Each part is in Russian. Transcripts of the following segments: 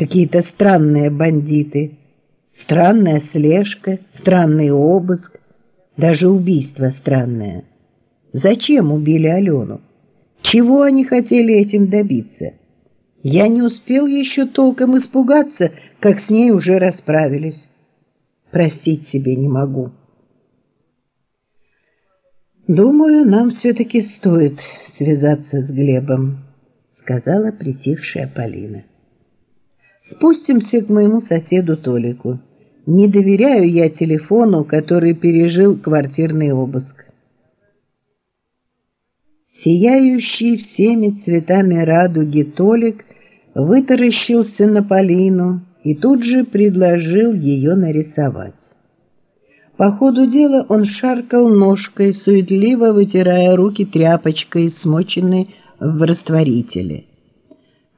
Какие-то странные бандиты, странная слежка, странный обыск, даже убийство странное. Зачем убили Алену? Чего они хотели этим добиться? Я не успел еще толком испугаться, как с ней уже расправились. Простить себе не могу. Думаю, нам все-таки стоит связаться с Глебом, сказала притихшая Полина. Спустимся к моему соседу Толику. Не доверяю я телефону, который пережил квартирный обыск. Сияющий всеми цветами радуги Толик вытаращился на Полину и тут же предложил ее нарисовать. По ходу дела он шаркал ножкой, суетливо вытирая руки тряпочкой, смоченной в растворителе.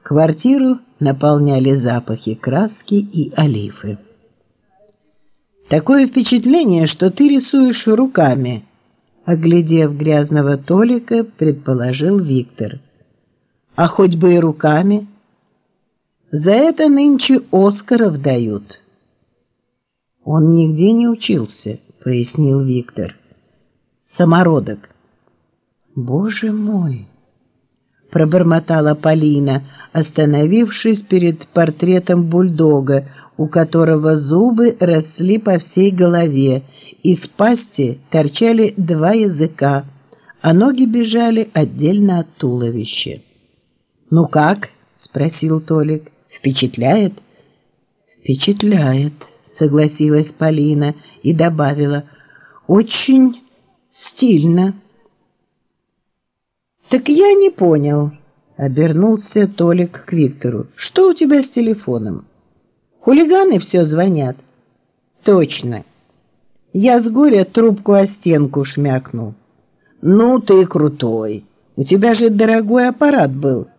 Квартиру наполняли запахи краски и олифы. «Такое впечатление, что ты рисуешь руками», оглядев грязного Толика, предположил Виктор. «А хоть бы и руками. За это нынче Оскаров дают». «Он нигде не учился», — пояснил Виктор. «Самородок». «Боже мой!» — пробормотала Полина, остановившись перед портретом бульдога, у которого зубы росли по всей голове, из пасти торчали два языка, а ноги бежали отдельно от туловища. «Ну как?» — спросил Толик. «Впечатляет?» «Впечатляет», — согласилась Полина и добавила. «Очень стильно». «Так я не понял», — обернулся Толик к Виктору. «Что у тебя с телефоном?» Хулиганы все звонят. Точно. Я с горя трубку о стенку шмякнул. Ну ты крутой. У тебя же дорогой аппарат был.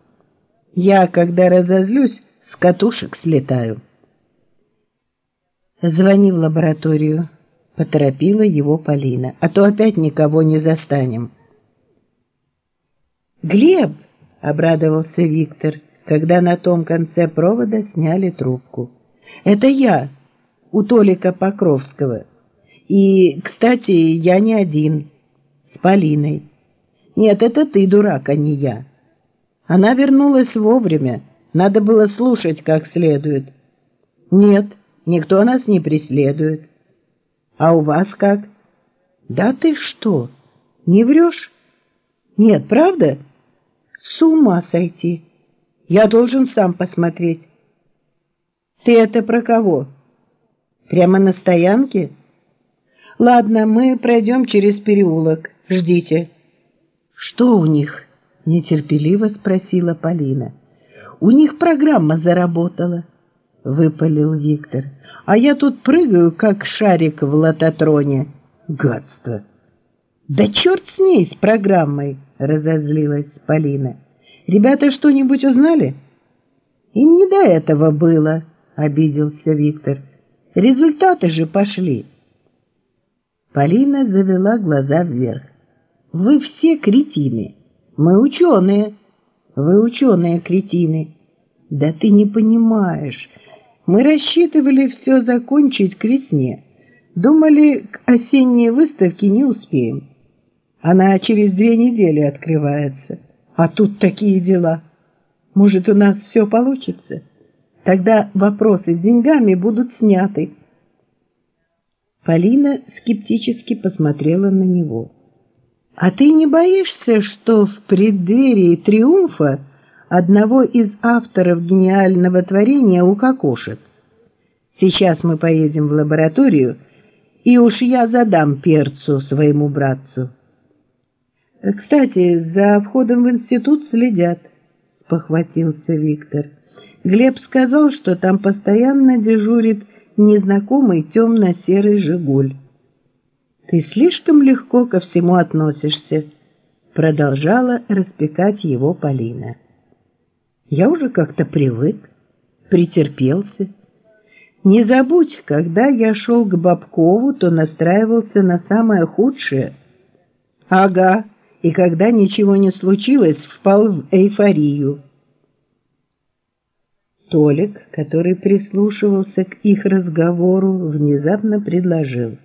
Я, когда разозлюсь, с катушек слетаю. Звони в лабораторию, поторопила его Полина, а то опять никого не застанем. Глеб, обрадовался Виктор, когда на том конце провода сняли трубку. Это я, у Толика Покровского. И, кстати, я не один, с Полиной. Нет, это ты, дурак, а не я. Она вернулась вовремя, надо было слушать как следует. Нет, никто нас не преследует. А у вас как? Да ты что, не врешь? Нет, правда? С ума сойти. Я должен сам посмотреть. Ты это про кого? Прямо на стоянке? Ладно, мы пройдем через переулок. Ждите. Что у них? Нетерпеливо спросила Полина. У них программа заработала, выпалил Виктор. А я тут прыгаю, как шарик в лототроне. Гадство. Да черт с ней, с программой, разозлилась Полина. Ребята что-нибудь узнали? Им не до этого было. — обиделся Виктор. «Результаты же пошли». Полина завела глаза вверх. «Вы все кретины. Мы ученые. Вы ученые кретины. Да ты не понимаешь. Мы рассчитывали все закончить к весне. Думали, к осенней выставке не успеем. Она через две недели открывается. А тут такие дела. Может, у нас все получится?» Тогда вопросы с деньгами будут сняты. Полина скептически посмотрела на него. «А ты не боишься, что в преддверии триумфа одного из авторов гениального творения укокошит? Сейчас мы поедем в лабораторию, и уж я задам перцу своему братцу». «Кстати, за входом в институт следят», — спохватился Виктор. Глеб сказал, что там постоянно дежурит незнакомый темно-серый «Жигуль». «Ты слишком легко ко всему относишься», — продолжала распекать его Полина. «Я уже как-то привык, претерпелся. Не забудь, когда я шел к Бабкову, то настраивался на самое худшее. Ага, и когда ничего не случилось, впал в эйфорию». Толик, который прислушивался к их разговору, внезапно предложил.